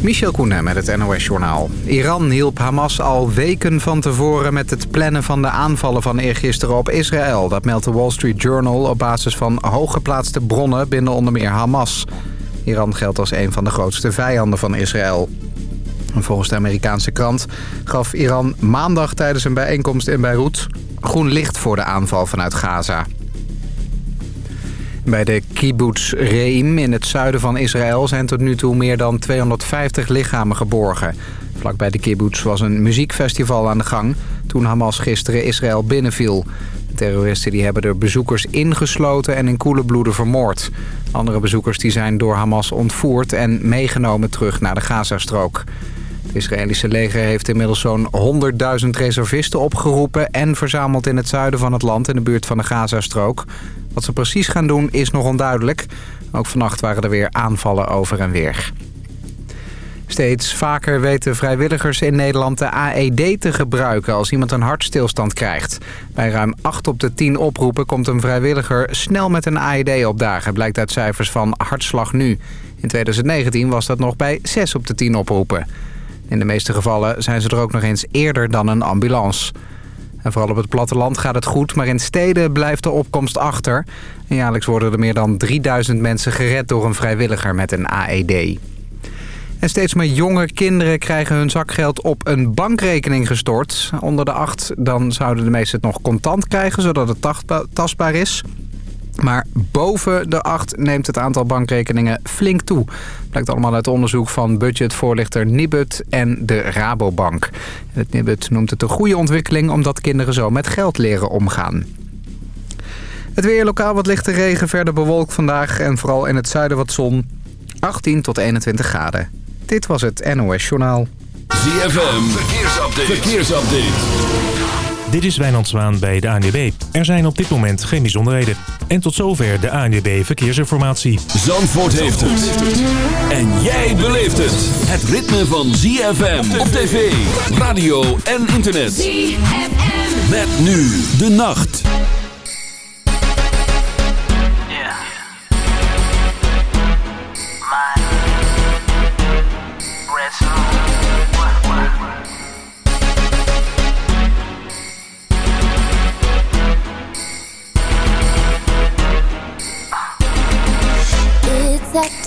Michel Koenen met het NOS-journaal. Iran hielp Hamas al weken van tevoren met het plannen van de aanvallen van eergisteren op Israël. Dat meldt de Wall Street Journal op basis van hooggeplaatste bronnen binnen onder meer Hamas. Iran geldt als een van de grootste vijanden van Israël. volgens de Amerikaanse krant gaf Iran maandag tijdens een bijeenkomst in Beirut groen licht voor de aanval vanuit Gaza. Bij de kibbutz Reim in het zuiden van Israël zijn tot nu toe meer dan 250 lichamen geborgen. Vlakbij de kibbutz was een muziekfestival aan de gang toen Hamas gisteren Israël binnenviel. Terroristen die hebben de bezoekers ingesloten en in koele bloeden vermoord. Andere bezoekers die zijn door Hamas ontvoerd en meegenomen terug naar de Gazastrook. Het Israëlische leger heeft inmiddels zo'n 100.000 reservisten opgeroepen... en verzameld in het zuiden van het land in de buurt van de Gazastrook. Wat ze precies gaan doen is nog onduidelijk. Ook vannacht waren er weer aanvallen over en weer. Steeds vaker weten vrijwilligers in Nederland de AED te gebruiken als iemand een hartstilstand krijgt. Bij ruim 8 op de 10 oproepen komt een vrijwilliger snel met een AED opdagen, blijkt uit cijfers van Hartslag Nu. In 2019 was dat nog bij 6 op de 10 oproepen. In de meeste gevallen zijn ze er ook nog eens eerder dan een ambulance. En vooral op het platteland gaat het goed, maar in steden blijft de opkomst achter. En jaarlijks worden er meer dan 3000 mensen gered door een vrijwilliger met een AED. En steeds meer jonge kinderen krijgen hun zakgeld op een bankrekening gestort. Onder de acht dan zouden de meesten het nog contant krijgen, zodat het tastbaar is. Maar boven de 8 neemt het aantal bankrekeningen flink toe. Blijkt allemaal uit onderzoek van budgetvoorlichter Nibud en de Rabobank. Het Nibud noemt het een goede ontwikkeling omdat kinderen zo met geld leren omgaan. Het weer lokaal wat lichte regen, verder bewolkt vandaag en vooral in het zuiden wat zon. 18 tot 21 graden. Dit was het NOS Journaal. ZFM, verkeersupdate. verkeersupdate. Dit is Wijnand Zwaan bij de ANWB. Er zijn op dit moment geen bijzonderheden. En tot zover de ANWB Verkeersinformatie. Zandvoort heeft het. En jij beleeft het. Het ritme van ZFM op tv, radio en internet. ZFM. Met nu de nacht.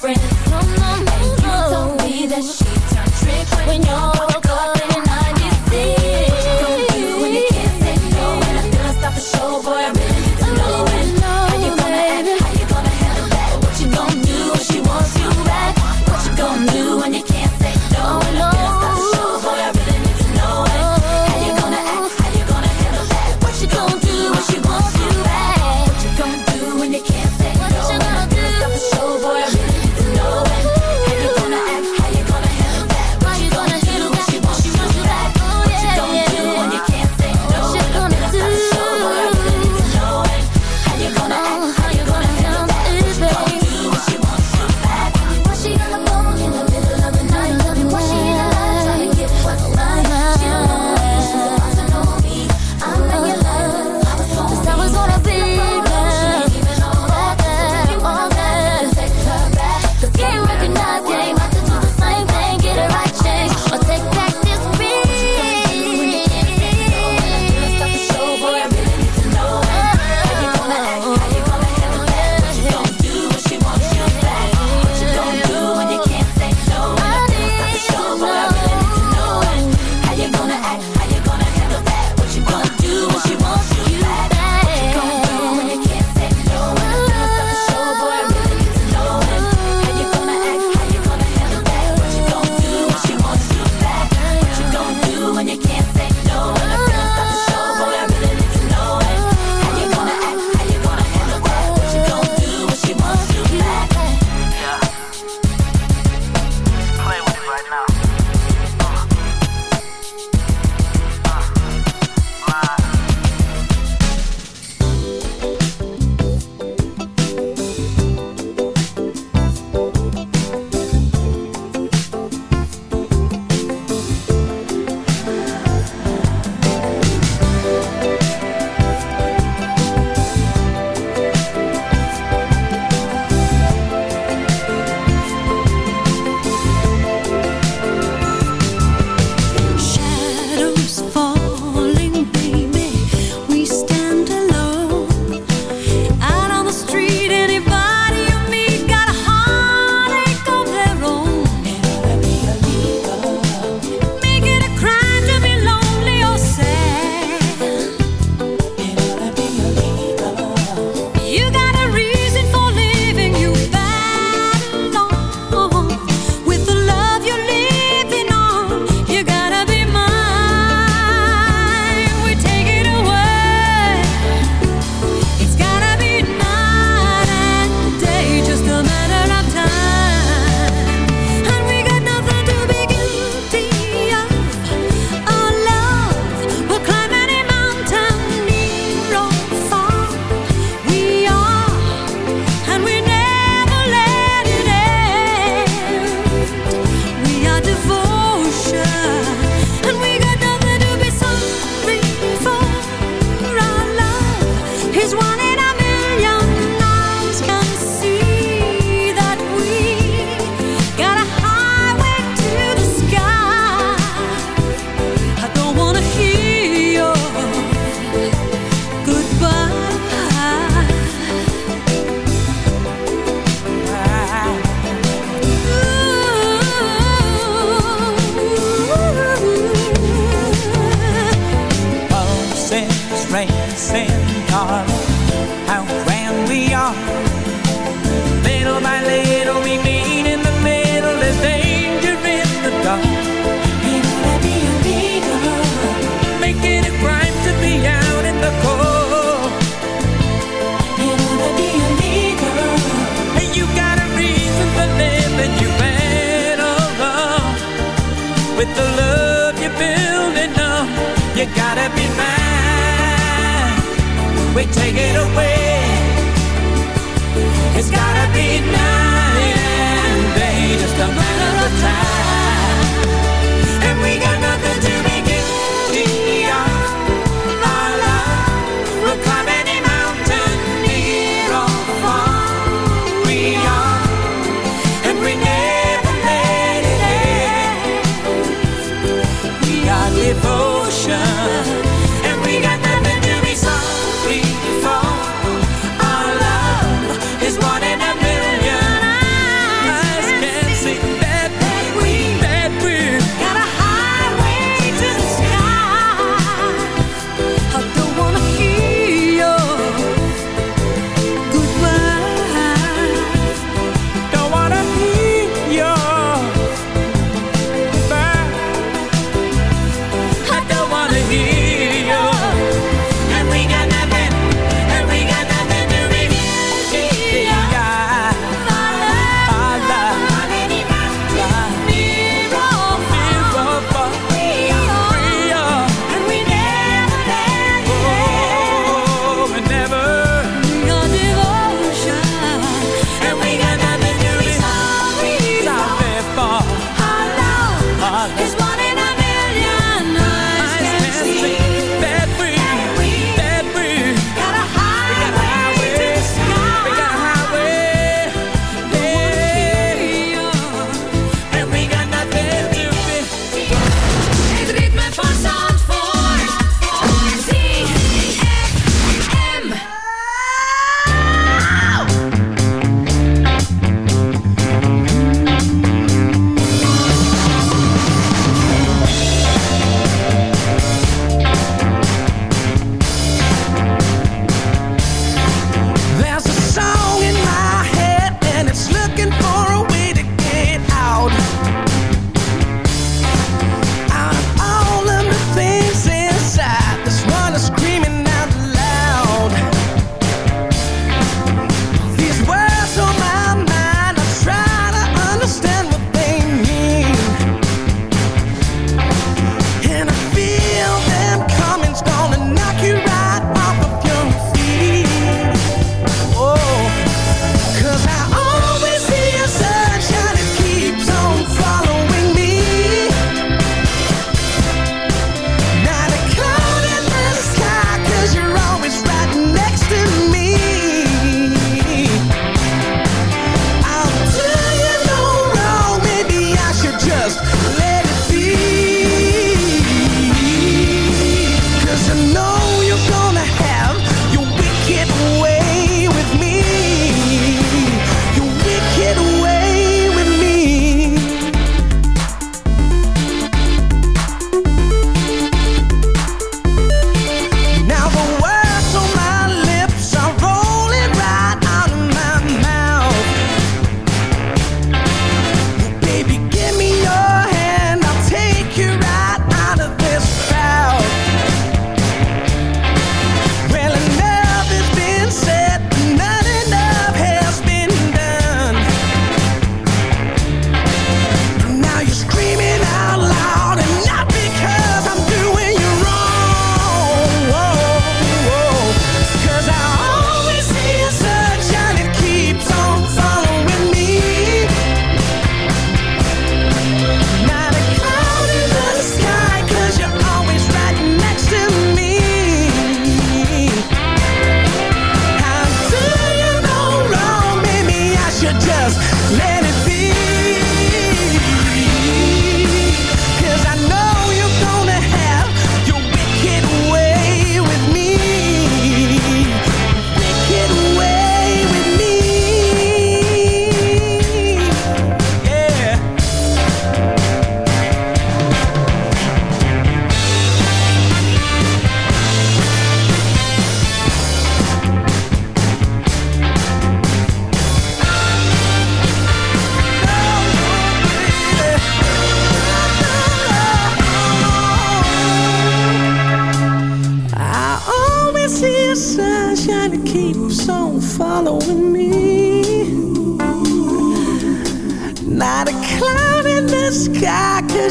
mutual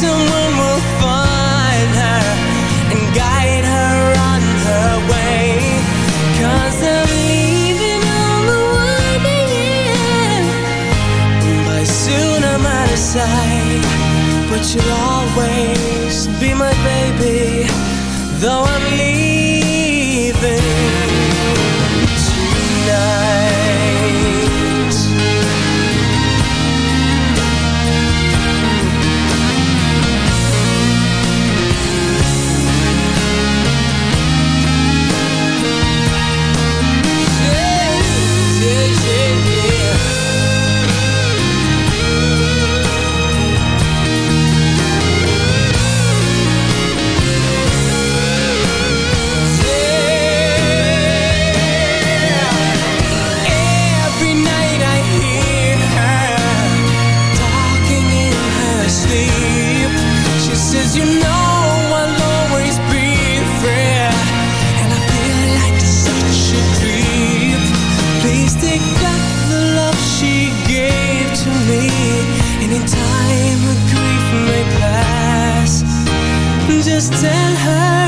someone just tell her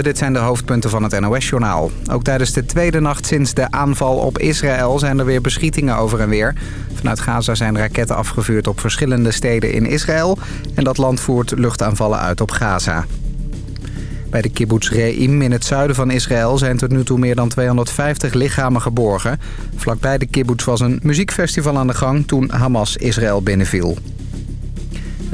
Dit zijn de hoofdpunten van het NOS-journaal. Ook tijdens de tweede nacht sinds de aanval op Israël zijn er weer beschietingen over en weer. Vanuit Gaza zijn raketten afgevuurd op verschillende steden in Israël... en dat land voert luchtaanvallen uit op Gaza. Bij de kibbutz Re'im in het zuiden van Israël zijn tot nu toe meer dan 250 lichamen geborgen. Vlakbij de kibbutz was een muziekfestival aan de gang toen Hamas Israël binnenviel.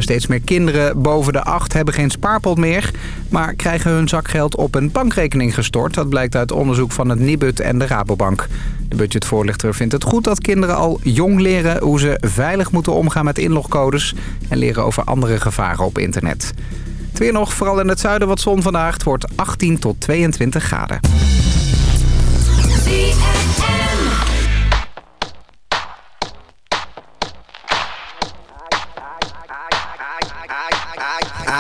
Steeds meer kinderen boven de 8 hebben geen spaarpot meer... maar krijgen hun zakgeld op een bankrekening gestort. Dat blijkt uit onderzoek van het Nibud en de Rabobank. De budgetvoorlichter vindt het goed dat kinderen al jong leren... hoe ze veilig moeten omgaan met inlogcodes... en leren over andere gevaren op internet. Het weer nog, vooral in het zuiden wat zon vandaag. Het wordt 18 tot 22 graden.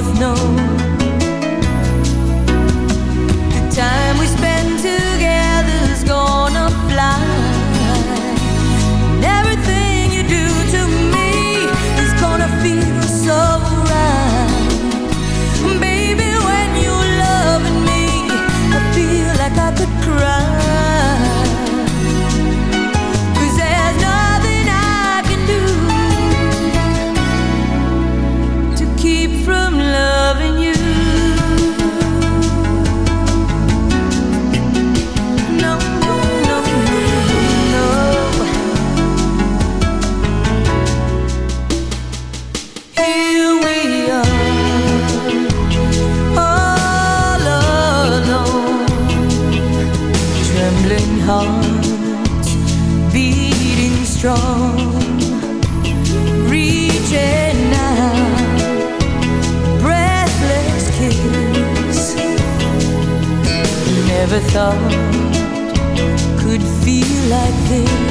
both know ashamed to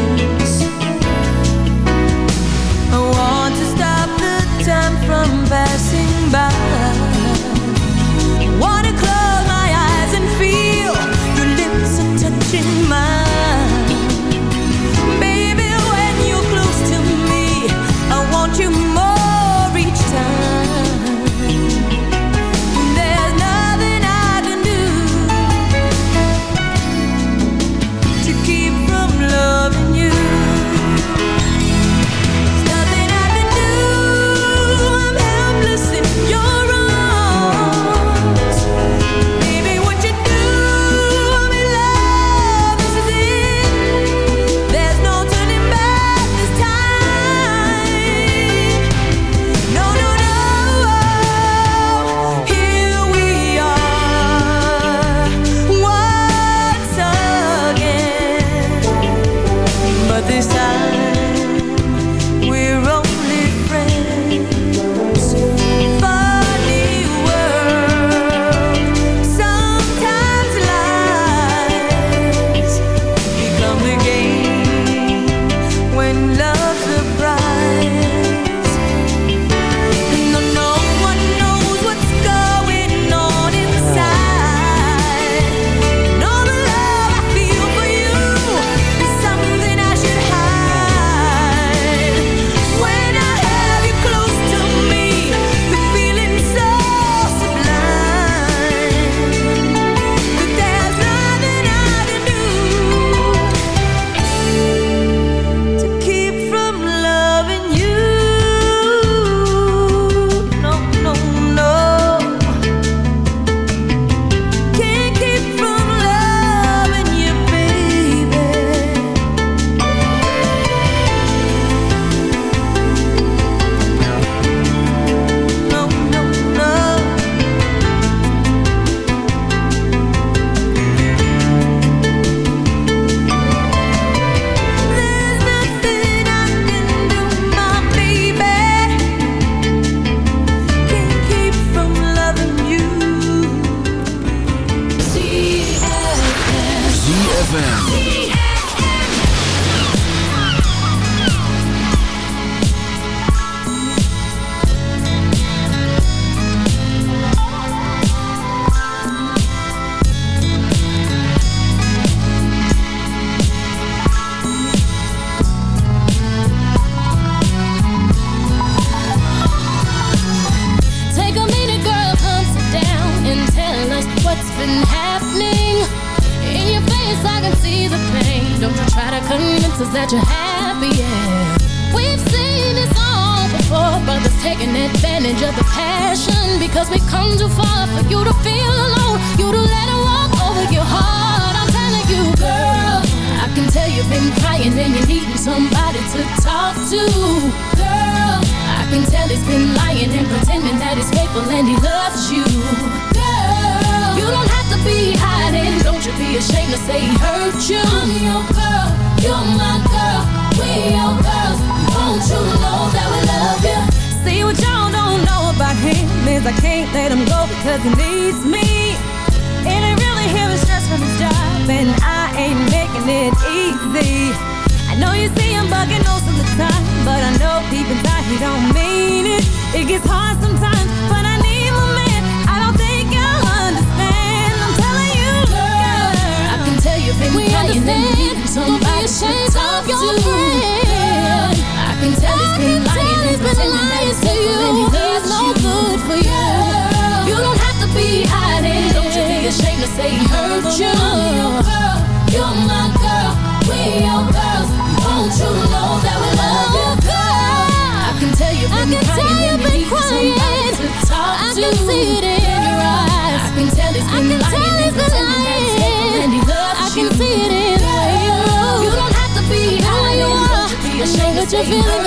that you're feeling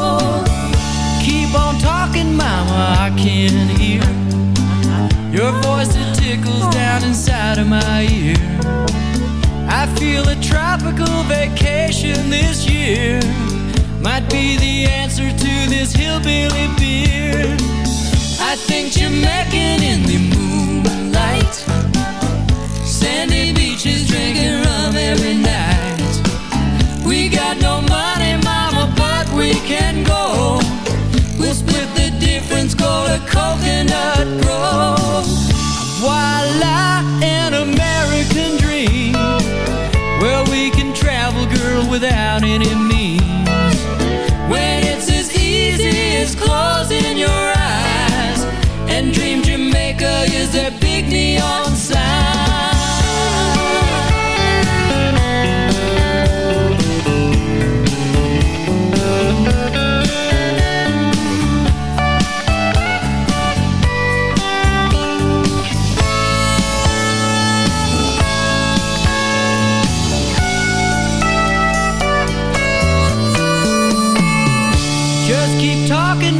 Can hear your voice that tickles down inside of my ear. I feel a tropical vacation this year might be the answer to this hillbilly beer. I think Jamaican in the moonlight. Sandy beaches drinking rum every night. We got no money, mama, but we can go. Coconut. Voila, an American dream. We can travel, girl, without any means. When it's as easy as closing your eyes and dream Jamaica is their big neon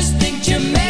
just think you made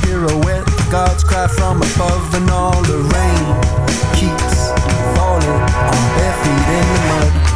pirouette. God's cry from above and all the rain keeps falling on bare feet in the mud.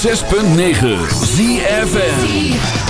106.9 ZFN